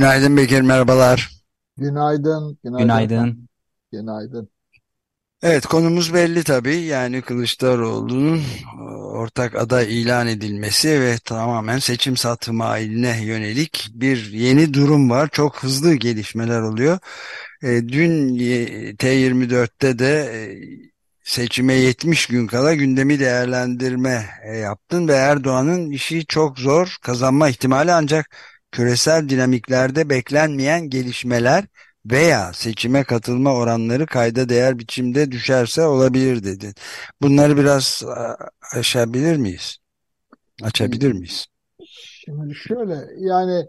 Günaydın Bekir, merhabalar. Günaydın, günaydın. Günaydın. Günaydın. Evet, konumuz belli tabii. Yani Kılıçdaroğlu'nun e, ortak aday ilan edilmesi ve tamamen seçim satmahiline yönelik bir yeni durum var. Çok hızlı gelişmeler oluyor. E, dün T24'te de e, seçime 70 gün kala gündemi değerlendirme yaptın ve Erdoğan'ın işi çok zor, kazanma ihtimali ancak küresel dinamiklerde beklenmeyen gelişmeler veya seçime katılma oranları kayda değer biçimde düşerse olabilir dedi. Bunları biraz aşabilir miyiz? Açabilir miyiz? Şimdi şöyle yani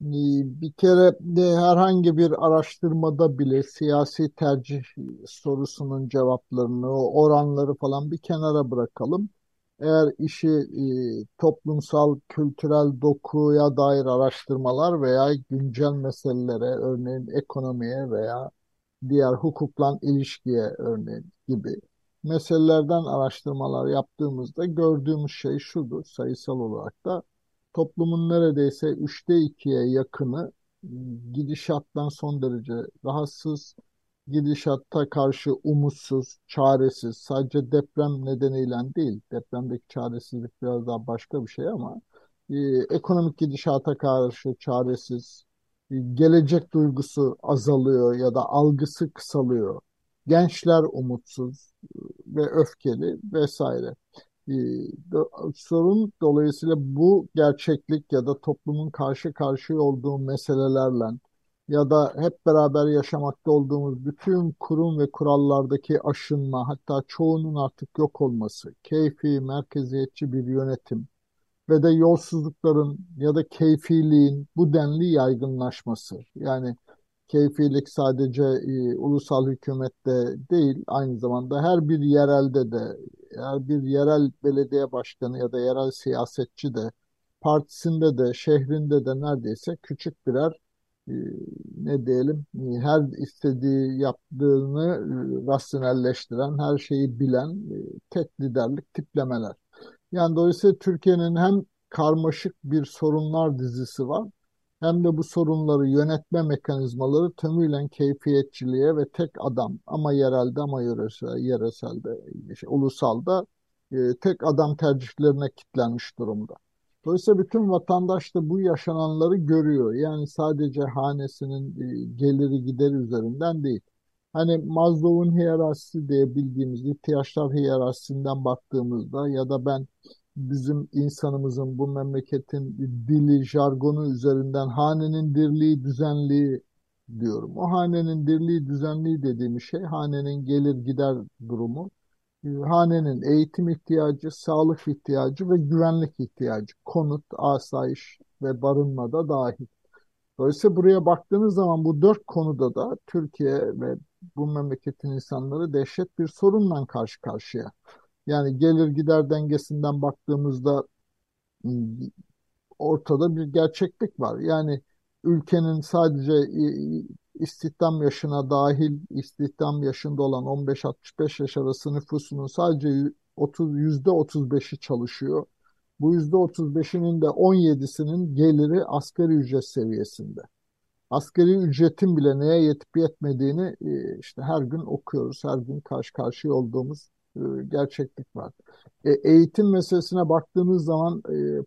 e, bir kere de herhangi bir araştırmada bile siyasi tercih sorusunun cevaplarını, oranları falan bir kenara bırakalım eğer işi e, toplumsal, kültürel dokuya dair araştırmalar veya güncel meselelere, örneğin ekonomiye veya diğer hukukla ilişkiye örneğin gibi meselelerden araştırmalar yaptığımızda gördüğümüz şey şudur. Sayısal olarak da toplumun neredeyse üçte ikiye yakını gidişattan son derece rahatsız, gidişatta karşı umutsuz, çaresiz, sadece deprem nedeniyle değil, depremdeki çaresizlik biraz daha başka bir şey ama e, ekonomik gidişata karşı çaresiz, e, gelecek duygusu azalıyor ya da algısı kısalıyor. Gençler umutsuz e, ve öfkeli vesaire. E, sorun dolayısıyla bu gerçeklik ya da toplumun karşı karşıya olduğu meselelerle ya da hep beraber yaşamakta olduğumuz bütün kurum ve kurallardaki aşınma, hatta çoğunun artık yok olması, keyfi, merkeziyetçi bir yönetim ve de yolsuzlukların ya da keyfiliğin bu denli yaygınlaşması. Yani keyfilik sadece e, ulusal hükümette değil, aynı zamanda her bir yerelde de, her bir yerel belediye başkanı ya da yerel siyasetçi de, partisinde de, şehrinde de neredeyse küçük birer ne diyelim e, her istediği yaptığını e, rasyonelleştiren, her şeyi bilen tek liderlik tiplemeler. Yani dolayısıyla Türkiye'nin hem karmaşık bir sorunlar dizisi var hem de bu sorunları yönetme mekanizmaları tümüyle keyfiyetçiliğe ve tek adam ama yerelde ama yöresel, yereselde, şey, ulusalda tek adam tercihlerine kilitlenmiş durumda. Dolayısıyla bütün vatandaş da bu yaşananları görüyor. Yani sadece hanesinin e, geliri gideri üzerinden değil. Hani Maslow'un hiyerarşisi diye bildiğimiz ihtiyaçlar hiyerarşisinden baktığımızda ya da ben bizim insanımızın bu memleketin dili, jargonu üzerinden hanenin dirliği, düzenliği diyorum. O hanenin dirliği, düzenliği dediğimiz şey hanenin gelir gider durumu hanenin eğitim ihtiyacı, sağlık ihtiyacı ve güvenlik ihtiyacı, konut, asayiş ve barınma da dahil. Dolayısıyla buraya baktığınız zaman bu dört konuda da Türkiye ve bu memleketin insanları dehşet bir sorunla karşı karşıya. Yani gelir gider dengesinden baktığımızda ortada bir gerçeklik var. Yani ülkenin sadece istihdam yaşına dahil istihdam yaşında olan 15-65 yaş arası nüfusunun sadece 30, %35'i çalışıyor. Bu %35'inin de 17'sinin geliri asgari ücret seviyesinde. Asgari ücretin bile neye yetip yetmediğini e, işte her gün okuyoruz, her gün karşı karşıya olduğumuz e, gerçeklik var. E, eğitim meselesine baktığımız zaman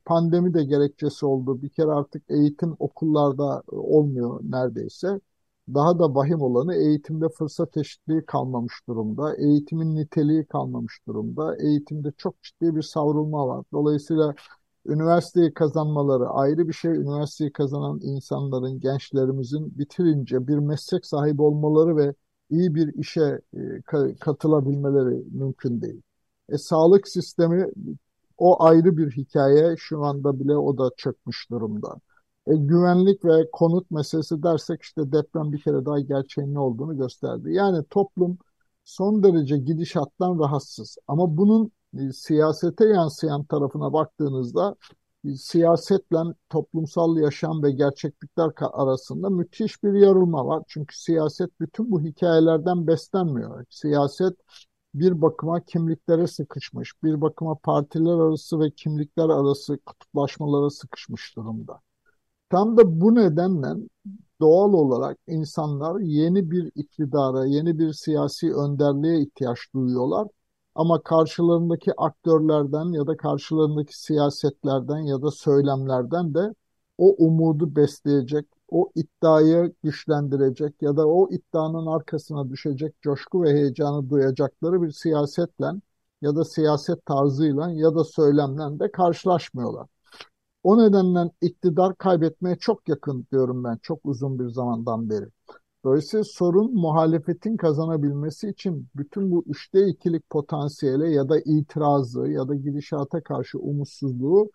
pandemi de gerekçesi oldu. Bir kere artık eğitim okullarda olmuyor neredeyse. Daha da vahim olanı eğitimde fırsat eşitliği kalmamış durumda. Eğitimin niteliği kalmamış durumda. Eğitimde çok ciddi bir savrulma var. Dolayısıyla Üniversiteyi kazanmaları ayrı bir şey. Üniversiteyi kazanan insanların, gençlerimizin bitirince bir meslek sahibi olmaları ve iyi bir işe e, katılabilmeleri mümkün değil. E, sağlık sistemi o ayrı bir hikaye. Şu anda bile o da çökmüş durumda. E, güvenlik ve konut meselesi dersek işte deprem bir kere daha gerçeğin ne olduğunu gösterdi. Yani toplum son derece gidişattan rahatsız. Ama bunun e, siyasete yansıyan tarafına baktığınızda e, siyasetle toplumsal yaşam ve gerçeklikler arasında müthiş bir yarılma var. Çünkü siyaset bütün bu hikayelerden beslenmiyor. Siyaset bir bakıma kimliklere sıkışmış, bir bakıma partiler arası ve kimlikler arası kutuplaşmalara sıkışmış durumda. Tam da bu nedenle doğal olarak insanlar yeni bir iktidara, yeni bir siyasi önderliğe ihtiyaç duyuyorlar. Ama karşılarındaki aktörlerden ya da karşılarındaki siyasetlerden ya da söylemlerden de o umudu besleyecek, o iddiayı güçlendirecek ya da o iddianın arkasına düşecek coşku ve heyecanı duyacakları bir siyasetle ya da siyaset tarzıyla ya da söylemle de karşılaşmıyorlar. O nedenle iktidar kaybetmeye çok yakın diyorum ben çok uzun bir zamandan beri. Dolayısıyla sorun muhalefetin kazanabilmesi için bütün bu üçte ikilik potansiyele ya da itirazı ya da gidişata karşı umutsuzluğu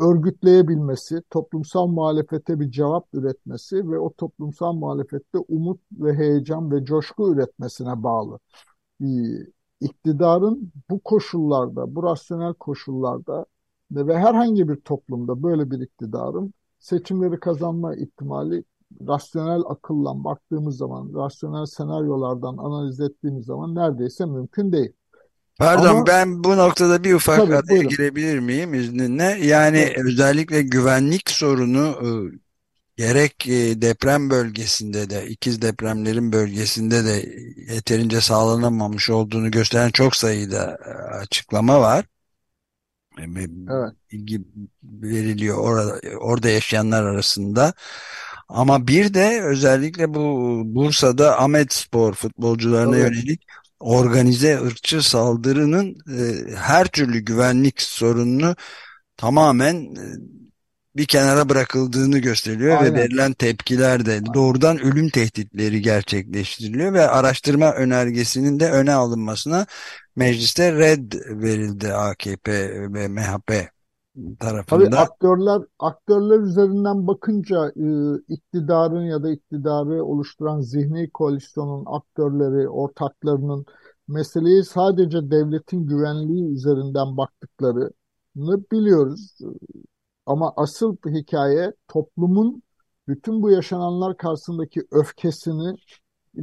örgütleyebilmesi, toplumsal muhalefete bir cevap üretmesi ve o toplumsal muhalefette umut ve heyecan ve coşku üretmesine bağlı. Ee, iktidarın bu koşullarda, bu rasyonel koşullarda ve herhangi bir toplumda böyle bir iktidarın seçimleri kazanma ihtimali rasyonel akılla baktığımız zaman, rasyonel senaryolardan analiz ettiğimiz zaman neredeyse mümkün değil. Pardon Ama, ben bu noktada bir ufak tabii, araya girebilir miyim izninle? Yani evet. özellikle güvenlik sorunu e, gerek e, deprem bölgesinde de ikiz depremlerin bölgesinde de yeterince sağlanamamış olduğunu gösteren çok sayıda e, açıklama var. Evet. Veriliyor orada, orada yaşayanlar arasında. Ama bir de özellikle bu Bursa'da Ahmet Spor futbolcularına evet. yönelik organize ırkçı saldırının e, her türlü güvenlik sorununu tamamen e, bir kenara bırakıldığını gösteriyor Aynen. ve verilen tepkiler de doğrudan ölüm tehditleri gerçekleştiriliyor ve araştırma önergesinin de öne alınmasına mecliste red verildi AKP ve MHP tarafında. Tabii aktörler aktörler üzerinden bakınca e, iktidarın ya da iktidarı oluşturan zihni koalisyonun aktörleri, ortaklarının meseleyi sadece devletin güvenliği üzerinden baktıklarını biliyoruz. Ama asıl hikaye toplumun bütün bu yaşananlar karşısındaki öfkesini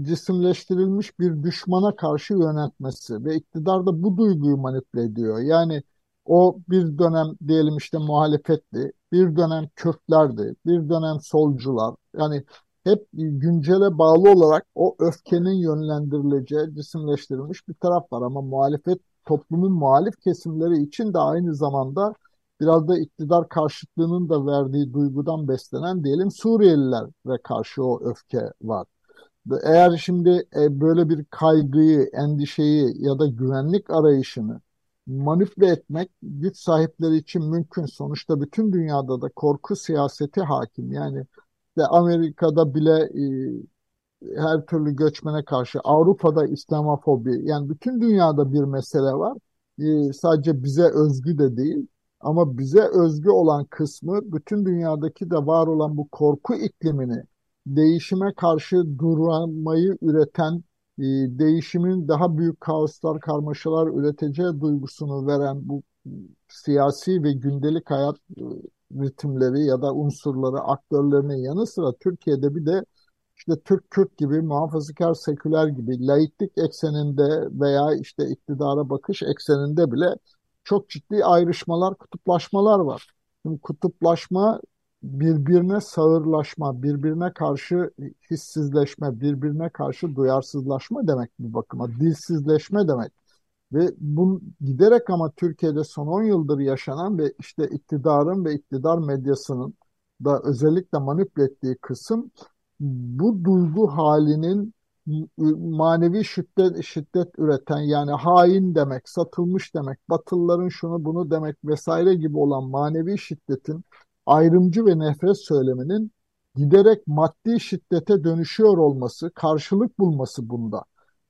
cisimleştirilmiş bir düşmana karşı yöneltmesi ve iktidar da bu duyguyu manipüle ediyor. Yani o bir dönem diyelim işte muhalefetti, bir dönem Kürtlerdi, bir dönem solcular. Yani hep güncele bağlı olarak o öfkenin yönlendirileceği cisimleştirilmiş bir taraf var. Ama muhalefet toplumun muhalif kesimleri için de aynı zamanda biraz da iktidar karşıtlığının da verdiği duygudan beslenen diyelim Suriyelilere karşı o öfke var. Eğer şimdi e, böyle bir kaygıyı, endişeyi ya da güvenlik arayışını manipüle etmek güç sahipleri için mümkün. Sonuçta bütün dünyada da korku siyaseti hakim. Yani işte Amerika'da bile e, her türlü göçmene karşı, Avrupa'da İslamofobi, yani bütün dünyada bir mesele var. E, sadece bize özgü de değil. Ama bize özgü olan kısmı bütün dünyadaki de var olan bu korku iklimini değişime karşı durmayı üreten e, değişimin daha büyük kaoslar, karmaşalar üreteceği duygusunu veren bu siyasi ve gündelik hayat e, ritimleri ya da unsurları, aktörlerinin yanı sıra Türkiye'de bir de işte Türk-Kürt gibi, muhafazakar seküler gibi laiklik ekseninde veya işte iktidara bakış ekseninde bile çok ciddi ayrışmalar, kutuplaşmalar var. Şimdi kutuplaşma birbirine sağırlaşma, birbirine karşı hissizleşme, birbirine karşı duyarsızlaşma demek bir bakıma. Dilsizleşme demek. Ve bu giderek ama Türkiye'de son 10 yıldır yaşanan ve işte iktidarın ve iktidar medyasının da özellikle manipüle ettiği kısım bu duygu halinin manevi şiddet, şiddet üreten yani hain demek, satılmış demek, Batılıların şunu bunu demek vesaire gibi olan manevi şiddetin ayrımcı ve nefret söyleminin giderek maddi şiddete dönüşüyor olması, karşılık bulması bunda.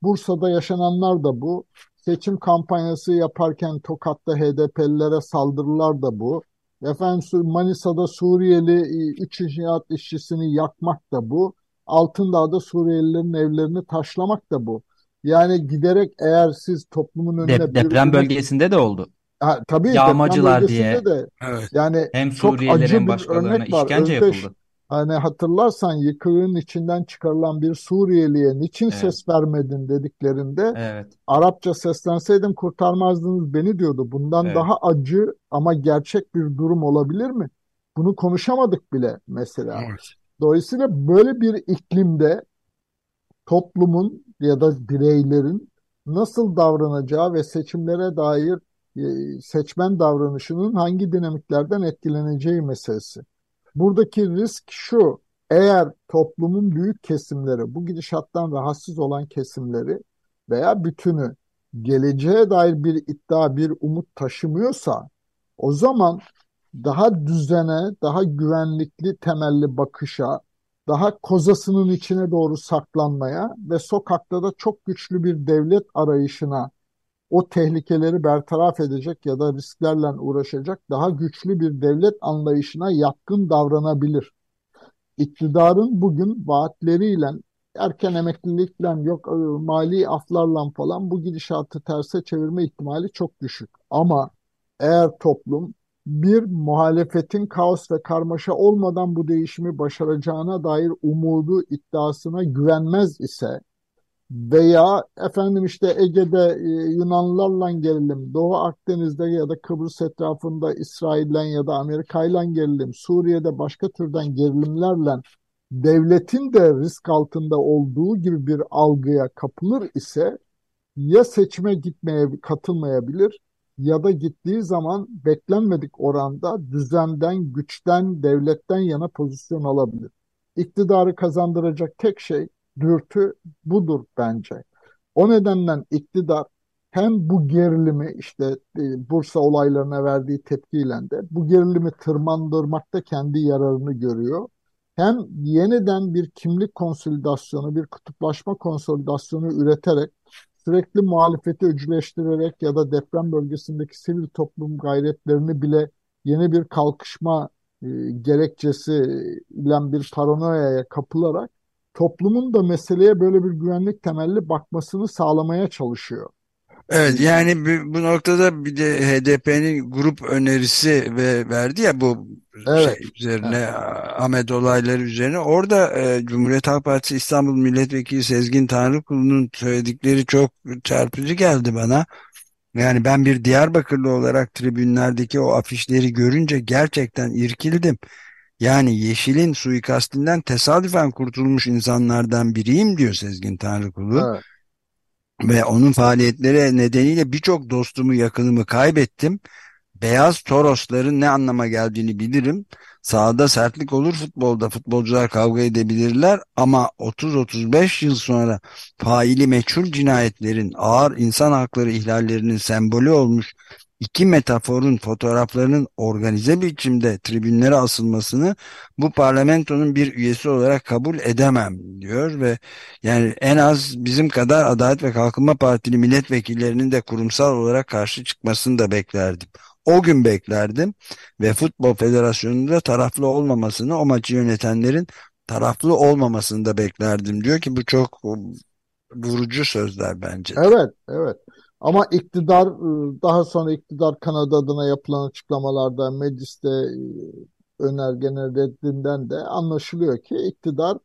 Bursa'da yaşananlar da bu. Seçim kampanyası yaparken Tokat'ta HDP'lilere saldırılar da bu. Efendim Manisa'da Suriyeli iç inşaat işçisini yakmak da bu. Altındağ'da Suriyelilerin evlerini taşlamak da bu. Yani giderek eğer siz toplumun önüne Dep deprem bir bölgesinde de oldu. Ha, tabii Yağmacılar diye. de Evet. yani Hem Suriyeliler hem başkalarına örnek var. işkence Özdeş, yapıldı. hani hatırlarsan yıkığın içinden çıkarılan bir Suriyeliye niçin Evet. ses vermedin dediklerinde Evet. Arapça seslenseydim kurtarmazdınız beni diyordu. Bundan Evet. daha acı ama gerçek bir durum olabilir mi? Bunu konuşamadık bile mesela. Evet. Dolayısıyla böyle bir iklimde toplumun ya da bireylerin nasıl davranacağı ve seçimlere dair seçmen davranışının hangi dinamiklerden etkileneceği meselesi. Buradaki risk şu, eğer toplumun büyük kesimleri, bu gidişattan rahatsız olan kesimleri veya bütünü geleceğe dair bir iddia, bir umut taşımıyorsa, o zaman daha düzene, daha güvenlikli temelli bakışa, daha kozasının içine doğru saklanmaya ve sokakta da çok güçlü bir devlet arayışına o tehlikeleri bertaraf edecek ya da risklerle uğraşacak daha güçlü bir devlet anlayışına yatkın davranabilir. İktidarın bugün vaatleriyle, erken emeklilikle, yok e, mali aflarla falan bu gidişatı terse çevirme ihtimali çok düşük. Ama eğer toplum bir muhalefetin kaos ve karmaşa olmadan bu değişimi başaracağına dair umudu, iddiasına güvenmez ise veya efendim işte Ege'de e, Yunanlılarla gerilim, Doğu Akdeniz'de ya da Kıbrıs etrafında İsrail'le ya da Amerika'yla gerilim, Suriye'de başka türden gerilimlerle devletin de risk altında olduğu gibi bir algıya kapılır ise ya seçime gitmeye katılmayabilir ya da gittiği zaman beklenmedik oranda düzenden, güçten, devletten yana pozisyon alabilir. İktidarı kazandıracak tek şey dürtü budur bence. O nedenle iktidar hem bu gerilimi işte e, Bursa olaylarına verdiği tepkiyle de bu gerilimi tırmandırmakta kendi yararını görüyor. Hem yeniden bir kimlik konsolidasyonu, bir kutuplaşma konsolidasyonu üreterek sürekli muhalefeti öcüleştirerek ya da deprem bölgesindeki sivil toplum gayretlerini bile yeni bir kalkışma e, gerekçesi ile bir paranoyaya kapılarak toplumun da meseleye böyle bir güvenlik temelli bakmasını sağlamaya çalışıyor. Evet yani bu, noktada bir de HDP'nin grup önerisi ve verdi ya bu Evet. şey üzerine Ahmet olayları üzerine orada e, Cumhuriyet Halk Partisi İstanbul Milletvekili Sezgin Tanrıkulu'nun söyledikleri çok çarpıcı geldi bana. Yani ben bir Diyarbakırlı olarak tribünlerdeki o afişleri görünce gerçekten irkildim. Yani Yeşil'in suikastinden tesadüfen kurtulmuş insanlardan biriyim diyor Sezgin Tanrıkulu. Evet. Ve onun faaliyetleri nedeniyle birçok dostumu yakınımı kaybettim. Beyaz Torosların ne anlama geldiğini bilirim. Sahada sertlik olur futbolda futbolcular kavga edebilirler ama 30-35 yıl sonra faili meçhul cinayetlerin ağır insan hakları ihlallerinin sembolü olmuş iki metaforun fotoğraflarının organize biçimde tribünlere asılmasını bu parlamentonun bir üyesi olarak kabul edemem diyor ve yani en az bizim kadar Adalet ve Kalkınma Partili milletvekillerinin de kurumsal olarak karşı çıkmasını da beklerdim. O gün beklerdim ve Futbol Federasyonu'nda taraflı olmamasını, o maçı yönetenlerin taraflı olmamasını da beklerdim diyor ki bu çok vurucu sözler bence. Evet, evet. Ama iktidar e, daha sonra iktidar kanadı adına yapılan açıklamalarda mecliste e, önergenin reddinden de anlaşılıyor ki iktidar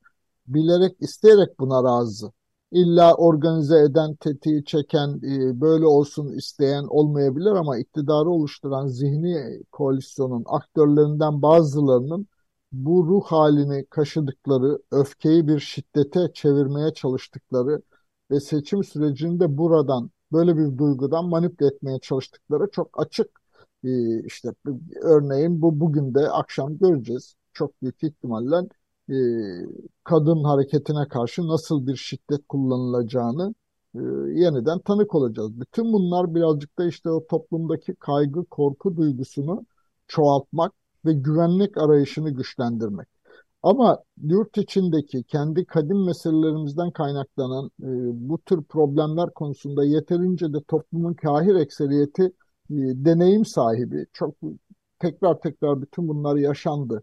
bilerek isteyerek buna razı. İlla organize eden, tetiği çeken, e, böyle olsun isteyen olmayabilir ama iktidarı oluşturan zihni koalisyonun aktörlerinden bazılarının bu ruh halini kaşıdıkları, öfkeyi bir şiddete çevirmeye çalıştıkları ve seçim sürecinde buradan böyle bir duygudan manipüle etmeye çalıştıkları çok açık. Ee, işte örneğin bu bugün de akşam göreceğiz. Çok büyük ihtimalle e, kadın hareketine karşı nasıl bir şiddet kullanılacağını e, yeniden tanık olacağız. Bütün bunlar birazcık da işte o toplumdaki kaygı, korku duygusunu çoğaltmak ve güvenlik arayışını güçlendirmek. Ama yurt içindeki kendi kadim meselelerimizden kaynaklanan e, bu tür problemler konusunda yeterince de toplumun kahir ekseriyeti e, deneyim sahibi. Çok tekrar tekrar bütün bunlar yaşandı.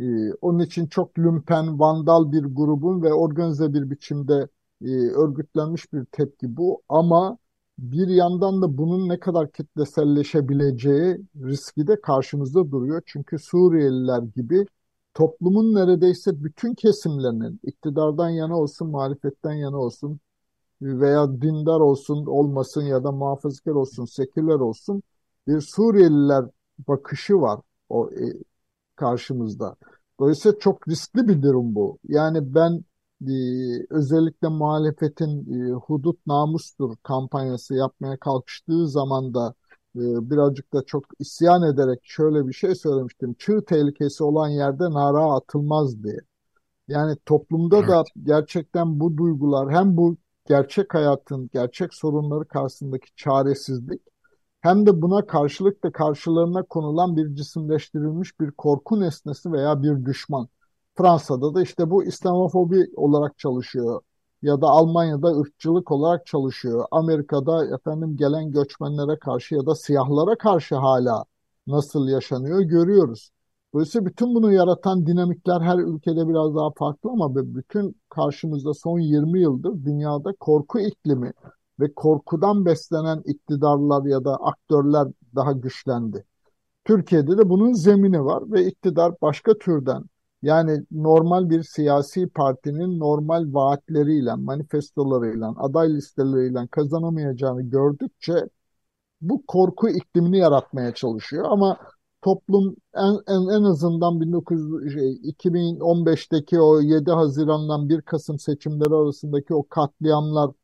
E, onun için çok lümpen, vandal bir grubun ve organize bir biçimde e, örgütlenmiş bir tepki bu. Ama bir yandan da bunun ne kadar kitleselleşebileceği riski de karşımızda duruyor. Çünkü Suriyeliler gibi toplumun neredeyse bütün kesimlerinin iktidardan yana olsun, muhalefetten yana olsun veya dindar olsun, olmasın ya da muhafazakar olsun, seküler olsun bir Suriyeliler bakışı var o e, karşımızda. Dolayısıyla çok riskli bir durum bu. Yani ben e, özellikle muhalefetin e, hudut namustur kampanyası yapmaya kalkıştığı zaman da birazcık da çok isyan ederek şöyle bir şey söylemiştim. Çığ tehlikesi olan yerde nara atılmaz diye. Yani toplumda evet. da gerçekten bu duygular hem bu gerçek hayatın, gerçek sorunları karşısındaki çaresizlik hem de buna karşılık da karşılarına konulan bir cisimleştirilmiş bir korku nesnesi veya bir düşman. Fransa'da da işte bu İslamofobi olarak çalışıyor ya da Almanya'da ırkçılık olarak çalışıyor. Amerika'da efendim gelen göçmenlere karşı ya da siyahlara karşı hala nasıl yaşanıyor görüyoruz. Dolayısıyla bütün bunu yaratan dinamikler her ülkede biraz daha farklı ama bütün karşımızda son 20 yıldır dünyada korku iklimi ve korkudan beslenen iktidarlar ya da aktörler daha güçlendi. Türkiye'de de bunun zemini var ve iktidar başka türden yani normal bir siyasi partinin normal vaatleriyle, manifestolarıyla, aday listeleriyle kazanamayacağını gördükçe bu korku iklimini yaratmaya çalışıyor. Ama toplum en, en, en azından 19 şey, 2015'teki o 7 Haziran'dan 1 Kasım seçimleri arasındaki o katliamlarla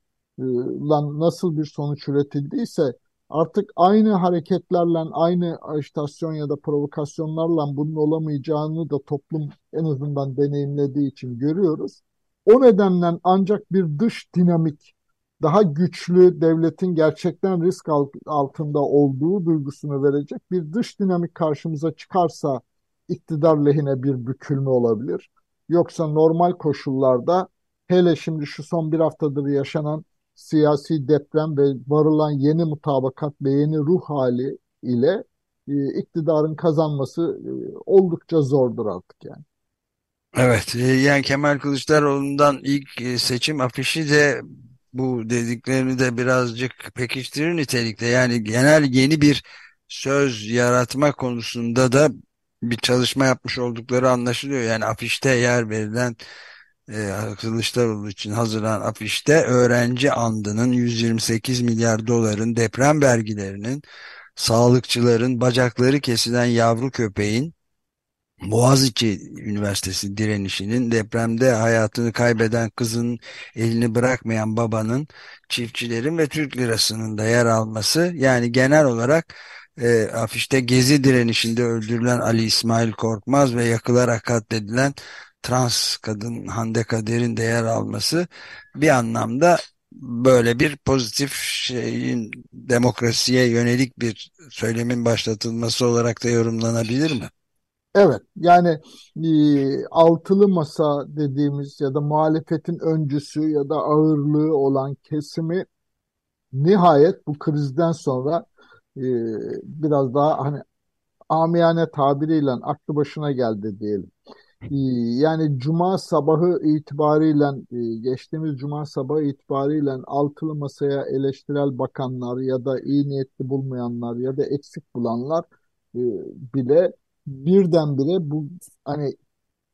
nasıl bir sonuç üretildiyse artık aynı hareketlerle, aynı ajitasyon ya da provokasyonlarla bunun olamayacağını da toplum en azından deneyimlediği için görüyoruz. O nedenle ancak bir dış dinamik, daha güçlü devletin gerçekten risk altında olduğu duygusunu verecek bir dış dinamik karşımıza çıkarsa iktidar lehine bir bükülme olabilir. Yoksa normal koşullarda hele şimdi şu son bir haftadır yaşanan siyasi deprem ve varılan yeni mutabakat ve yeni ruh hali ile e, iktidarın kazanması e, oldukça zordur artık yani. Evet, e, yani Kemal Kılıçdaroğlu'ndan ilk seçim afişi de bu dediklerini de birazcık pekiştirir nitelikte. Yani genel yeni bir söz yaratma konusunda da bir çalışma yapmış oldukları anlaşılıyor. Yani afişte yer verilen e, Kılıçdaroğlu için hazırlanan afişte öğrenci andının 128 milyar doların deprem vergilerinin sağlıkçıların bacakları kesilen yavru köpeğin Boğaziçi Üniversitesi direnişinin depremde hayatını kaybeden kızın elini bırakmayan babanın çiftçilerin ve Türk lirasının da yer alması yani genel olarak e, afişte Gezi direnişinde öldürülen Ali İsmail Korkmaz ve yakılarak katledilen trans kadın Hande Kader'in de yer alması bir anlamda böyle bir pozitif şeyin demokrasiye yönelik bir söylemin başlatılması olarak da yorumlanabilir mi? Evet yani e, altılı masa dediğimiz ya da muhalefetin öncüsü ya da ağırlığı olan kesimi nihayet bu krizden sonra e, biraz daha hani amiyane tabiriyle aklı başına geldi diyelim. Ee, yani cuma sabahı itibariyle e, geçtiğimiz cuma sabahı itibariyle altılı masaya eleştirel bakanlar ya da iyi niyetli bulmayanlar ya da eksik bulanlar e, bile birdenbire bu hani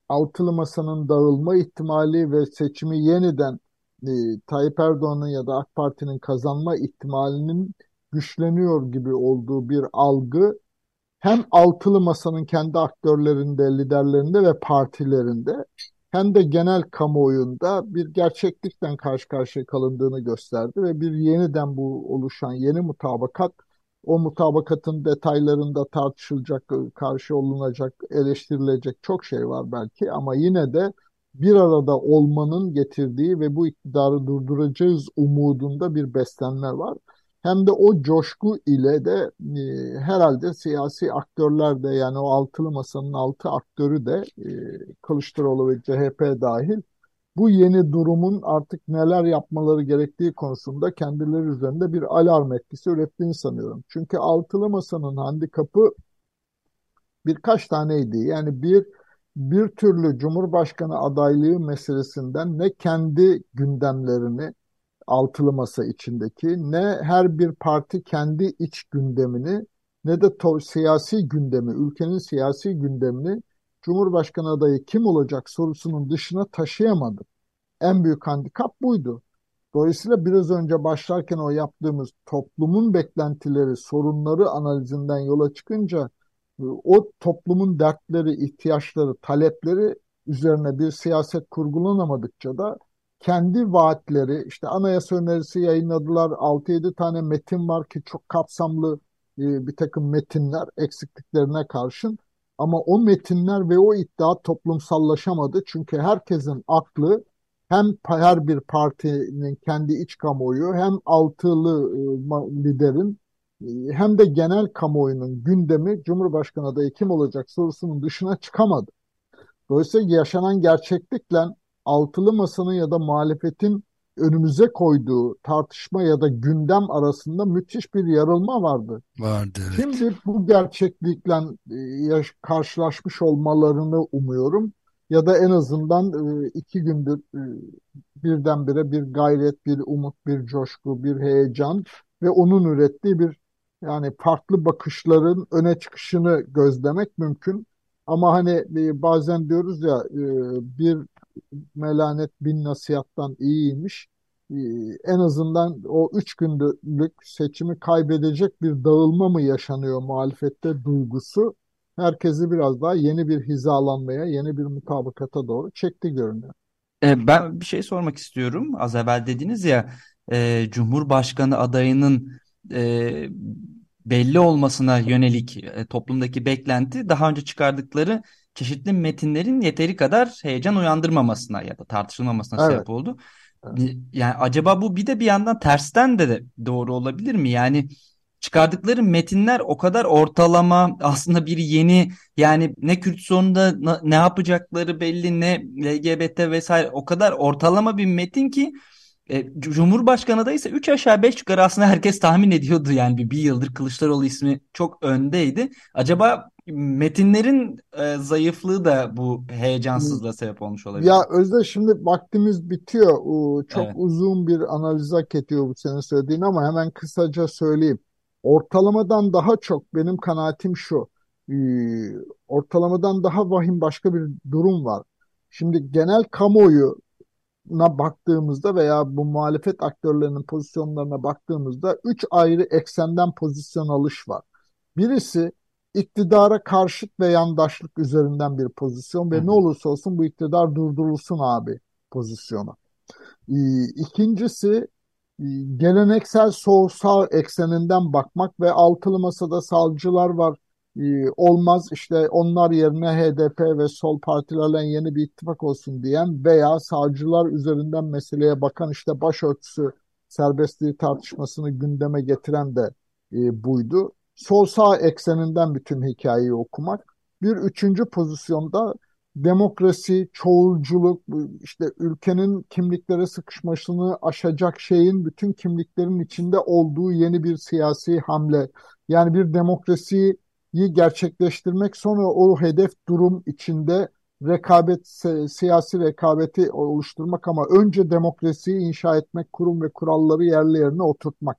altılı masanın dağılma ihtimali ve seçimi yeniden e, Tayyip Erdoğan'ın ya da AK Parti'nin kazanma ihtimalinin güçleniyor gibi olduğu bir algı hem altılı masanın kendi aktörlerinde, liderlerinde ve partilerinde hem de genel kamuoyunda bir gerçeklikten karşı karşıya kalındığını gösterdi ve bir yeniden bu oluşan yeni mutabakat O mutabakatın detaylarında tartışılacak, karşı olunacak, eleştirilecek çok şey var belki ama yine de bir arada olmanın getirdiği ve bu iktidarı durduracağız umudunda bir beslenme var. Hem de o coşku ile de e, herhalde siyasi aktörler de yani o altılı masanın altı aktörü de e, Kılıçdaroğlu ve CHP dahil bu yeni durumun artık neler yapmaları gerektiği konusunda kendileri üzerinde bir alarm etkisi ürettiğini sanıyorum. Çünkü altılı masanın handikapı birkaç taneydi. Yani bir bir türlü Cumhurbaşkanı adaylığı meselesinden ne kendi gündemlerini altılı masa içindeki ne her bir parti kendi iç gündemini ne de siyasi gündemi, ülkenin siyasi gündemini Cumhurbaşkanı adayı kim olacak sorusunun dışına taşıyamadı. En büyük handikap buydu. Dolayısıyla biraz önce başlarken o yaptığımız toplumun beklentileri, sorunları analizinden yola çıkınca o toplumun dertleri, ihtiyaçları, talepleri üzerine bir siyaset kurgulanamadıkça da kendi vaatleri, işte anayasa önerisi yayınladılar. 6-7 tane metin var ki çok kapsamlı e, bir takım metinler eksikliklerine karşın. Ama o metinler ve o iddia toplumsallaşamadı. Çünkü herkesin aklı hem her bir partinin kendi iç kamuoyu hem altılı e, liderin e, hem de genel kamuoyunun gündemi Cumhurbaşkanı adayı kim olacak sorusunun dışına çıkamadı. Dolayısıyla yaşanan gerçeklikle altılı masanın ya da muhalefetin önümüze koyduğu tartışma ya da gündem arasında müthiş bir yarılma vardı. Vardı. Evet. Şimdi bu gerçeklikle e, karşılaşmış olmalarını umuyorum. Ya da en azından e, iki gündür e, birdenbire bir gayret, bir umut, bir coşku, bir heyecan ve onun ürettiği bir yani farklı bakışların öne çıkışını gözlemek mümkün. Ama hani bazen diyoruz ya bir melanet bin nasihattan iyiymiş. E, en azından o üç günlük seçimi kaybedecek bir dağılma mı yaşanıyor muhalefette duygusu herkesi biraz daha yeni bir hizalanmaya, yeni bir mutabakata doğru çekti görünüyor. ben bir şey sormak istiyorum. Az evvel dediniz ya Cumhurbaşkanı adayının belli olmasına yönelik e, toplumdaki beklenti daha önce çıkardıkları çeşitli metinlerin yeteri kadar heyecan uyandırmamasına ya da tartışılmamasına evet. sebep oldu. Evet. Yani acaba bu bir de bir yandan tersten de, doğru olabilir mi? Yani çıkardıkları metinler o kadar ortalama aslında bir yeni yani ne Kürt sorununda ne yapacakları belli ne LGBT vesaire o kadar ortalama bir metin ki e, Cumhurbaşkanı da ise 3 aşağı 5 yukarı aslında herkes tahmin ediyordu yani bir, bir yıldır Kılıçdaroğlu ismi çok öndeydi. Acaba metinlerin e, zayıflığı da bu heyecansızlığa sebep olmuş olabilir. Ya Özde şimdi vaktimiz bitiyor. Çok evet. uzun bir analiz hak ediyor bu senin söylediğin ama hemen kısaca söyleyeyim. Ortalamadan daha çok benim kanaatim şu. Ortalamadan daha vahim başka bir durum var. Şimdi genel kamuoyu na baktığımızda veya bu muhalefet aktörlerinin pozisyonlarına baktığımızda üç ayrı eksenden pozisyon alış var. Birisi iktidara karşıt ve yandaşlık üzerinden bir pozisyon ve Hı. ne olursa olsun bu iktidar durdurulsun abi pozisyonu. Ee, ikincisi e, geleneksel sol sağ ekseninden bakmak ve altılı masada salcılar var, olmaz işte onlar yerine HDP ve sol partilerle yeni bir ittifak olsun diyen veya sağcılar üzerinden meseleye bakan işte başörtüsü serbestliği tartışmasını gündeme getiren de e, buydu. Sol sağ ekseninden bütün hikayeyi okumak. Bir üçüncü pozisyonda demokrasi, çoğulculuk, işte ülkenin kimliklere sıkışmasını aşacak şeyin bütün kimliklerin içinde olduğu yeni bir siyasi hamle. Yani bir demokrasiyi gerçekleştirmek sonra o hedef durum içinde rekabet siyasi rekabeti oluşturmak ama önce demokrasiyi inşa etmek, kurum ve kuralları yerli yerine oturtmak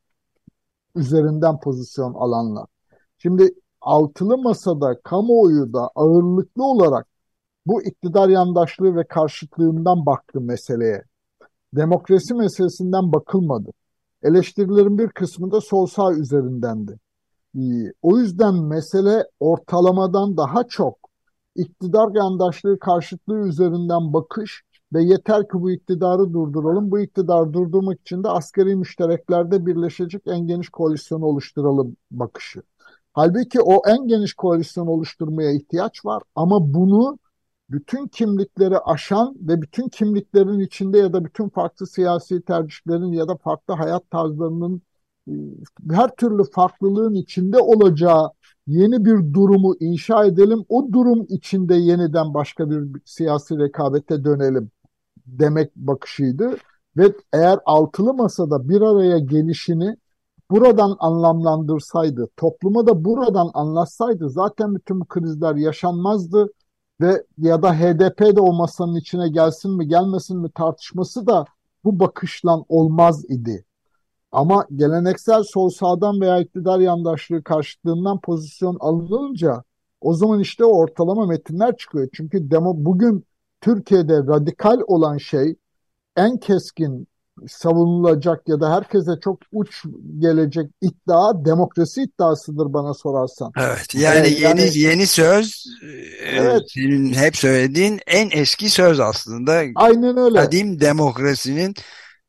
üzerinden pozisyon alanlar. Şimdi altılı masada kamuoyu da ağırlıklı olarak bu iktidar yandaşlığı ve karşıtlığından baktı meseleye. Demokrasi meselesinden bakılmadı. Eleştirilerin bir kısmı da sol sağ üzerindendi. O yüzden mesele ortalamadan daha çok iktidar yandaşlığı karşıtlığı üzerinden bakış ve yeter ki bu iktidarı durduralım. Bu iktidarı durdurmak için de askeri müştereklerde birleşecek en geniş koalisyonu oluşturalım bakışı. Halbuki o en geniş koalisyonu oluşturmaya ihtiyaç var ama bunu bütün kimlikleri aşan ve bütün kimliklerin içinde ya da bütün farklı siyasi tercihlerin ya da farklı hayat tarzlarının her türlü farklılığın içinde olacağı yeni bir durumu inşa edelim. O durum içinde yeniden başka bir siyasi rekabete dönelim demek bakışıydı. Ve eğer altılı masada bir araya gelişini buradan anlamlandırsaydı, topluma da buradan anlatsaydı zaten bütün krizler yaşanmazdı ve ya da HDP de o masanın içine gelsin mi gelmesin mi tartışması da bu bakışlan olmaz idi. Ama geleneksel sol sağdan veya iktidar yandaşlığı karşıtlığından pozisyon alınınca o zaman işte ortalama metinler çıkıyor. Çünkü demo, bugün Türkiye'de radikal olan şey en keskin savunulacak ya da herkese çok uç gelecek iddia demokrasi iddiasıdır bana sorarsan. Evet yani ee, yeni yani, yeni söz e, evet. senin hep söylediğin en eski söz aslında. Aynen öyle. Kadim demokrasinin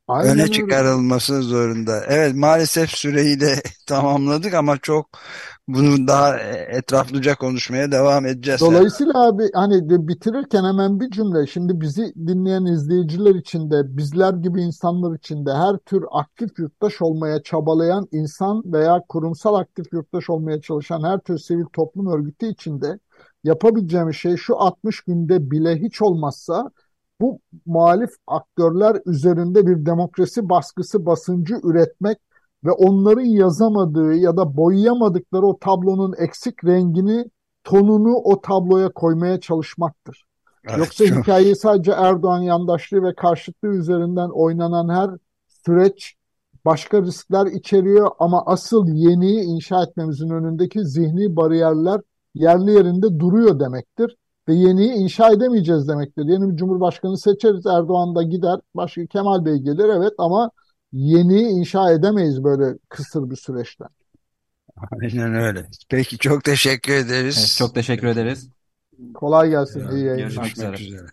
Aynen öne öyle. çıkarılması zorunda. Evet maalesef süreyi de tamamladık ama çok bunu daha etraflıca konuşmaya devam edeceğiz. Dolayısıyla abi hani bitirirken hemen bir cümle. Şimdi bizi dinleyen izleyiciler için de bizler gibi insanlar için de her tür aktif yurttaş olmaya çabalayan insan veya kurumsal aktif yurttaş olmaya çalışan her tür sivil toplum örgütü için de yapabileceğimiz şey şu 60 günde bile hiç olmazsa bu muhalif aktörler üzerinde bir demokrasi baskısı basıncı üretmek ve onların yazamadığı ya da boyayamadıkları o tablonun eksik rengini, tonunu o tabloya koymaya çalışmaktır. Evet, Yoksa çok... hikayeyi sadece Erdoğan yandaşlığı ve karşıtlığı üzerinden oynanan her süreç başka riskler içeriyor ama asıl yeniyi inşa etmemizin önündeki zihni bariyerler yerli yerinde duruyor demektir ve yeniyi inşa edemeyeceğiz demektir. Yeni bir cumhurbaşkanı seçeriz, Erdoğan da gider, başka Kemal Bey gelir evet ama yeniyi inşa edemeyiz böyle kısır bir süreçten. Aynen öyle. Peki çok teşekkür ederiz. Evet, çok teşekkür ederiz. Kolay gelsin. İyi yayınlar. Görüşmek üzere.